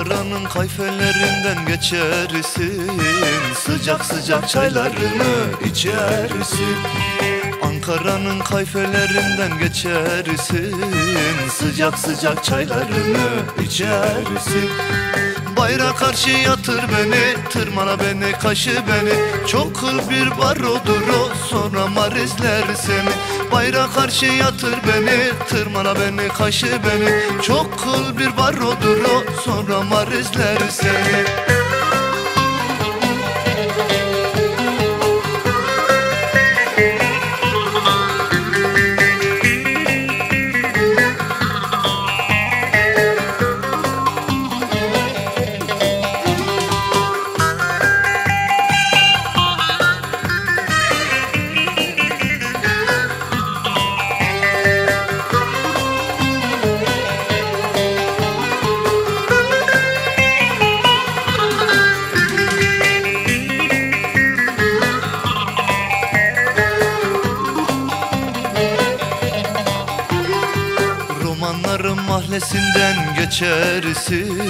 Ankara'nın kayfelerinden geçersin. Sıcak sıcak çaylarını içersin. Ankara'nın kayfelerinden geçersin. Sıcak sıcak çaylarını içersin. Bayrağa karşı yatır beni Tırmana beni kaşı beni. Çok kıl bir barodur o Sonra marizler seni Bayrağa karşı yatır beni Tırmana beni kaşı beni. Çok kıl bir barodur o Sonra marizler seni Romanların mahallesinden geçersin.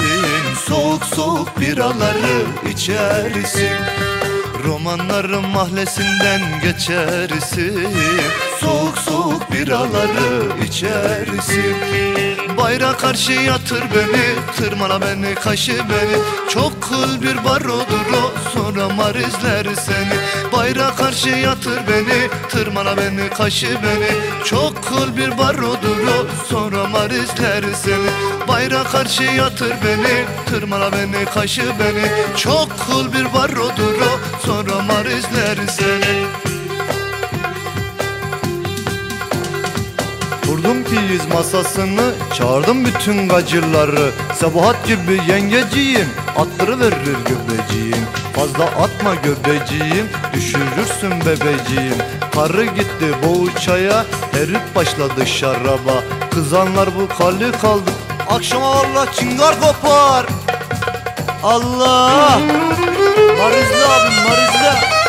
Soğuk soğuk biraları içersin. Romanların mahallesinden geçersin. Soğuk soğuk biraları içersin Bayrağa karşı yatır beni Tırmana beni kaşı beni. Çok kıl bir barodur o Sonra marizler seni. Bayrağa karşı yatır beni Tırmana beni kaşı beni. Çok kıl bir barodur o Sonra marizler seni. Bayrağa karşı yatır beni Tırmana beni kaşı beni. Çok kıl bir barodur o Sonra marizler seni Piyiz masasını Çağırdım bütün gacırları. Sabahat gibi yengeciğim Attırıverir göbeciğim. Fazla atma göbeciğim Düşürürsün bebeciğim Karı gitti boğuçaya Herif başladı şaraba. Kızanlar bu kalli kaldı Akşama Allah çıngar kopar. Allah! Marizli abim marizli